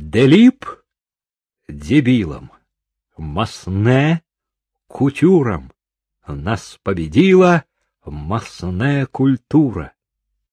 Делип — дебилом, Масне — кутюром. Нас победила масная культура.